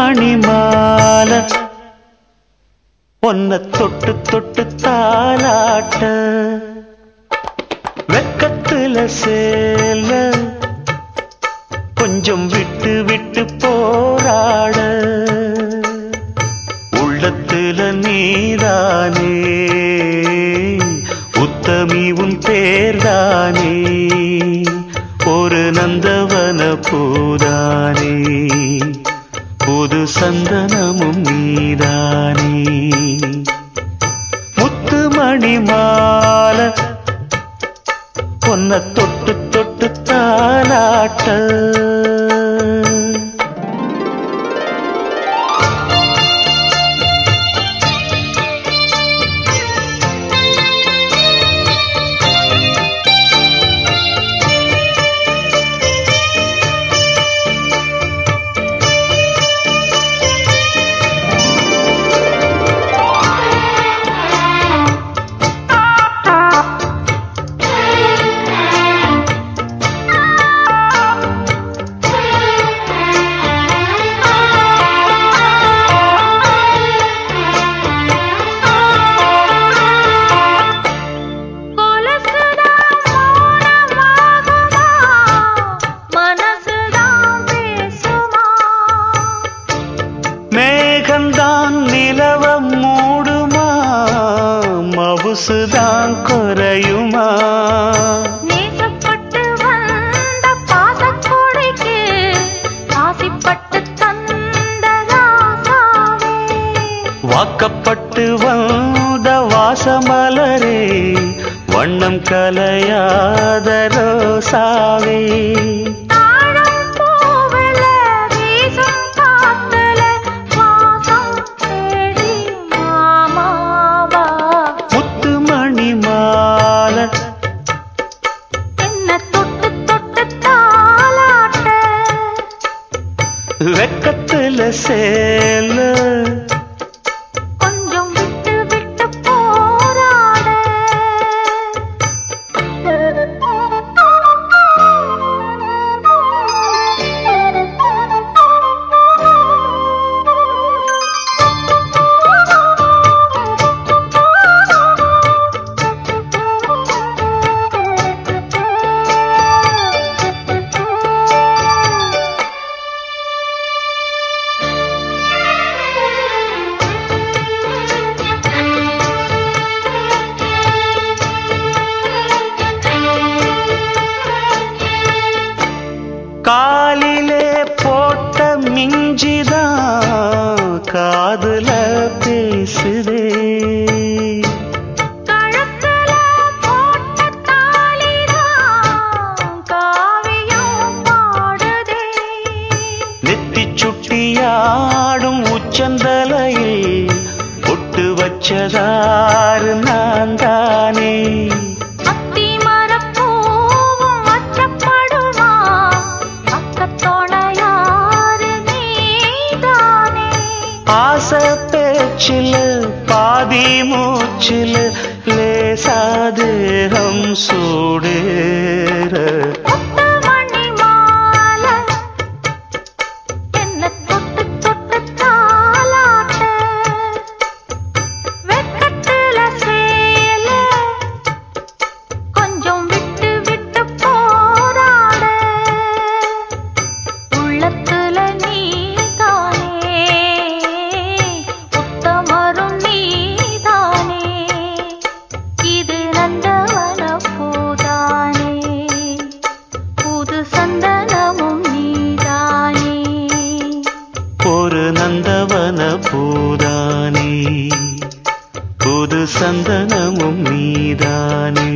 மணிமால பொன்ன தொட்டு தொட்டு தாளாட்ட. வெக்கத்துல சேல கொஞ்சம் விட்டு விட்டு போராட. மாலை. பொன்ன தொட்டு தொட்டு தாலாட்ட. சொகுசுதான் குறையுமா? வாக்கப்பட்டு வந்த வாசமலரே வண்ணம் கலையாத ரோசாவே. ಸೇಲ விளையாடும் உச்சந்தலையில் பொட்டு வச்சதாறு நான் தானே ஆசை பேச்சில் பாதி மூச்சில் லேசாதேகம் சூடு. சந்தனமும் நீதானே.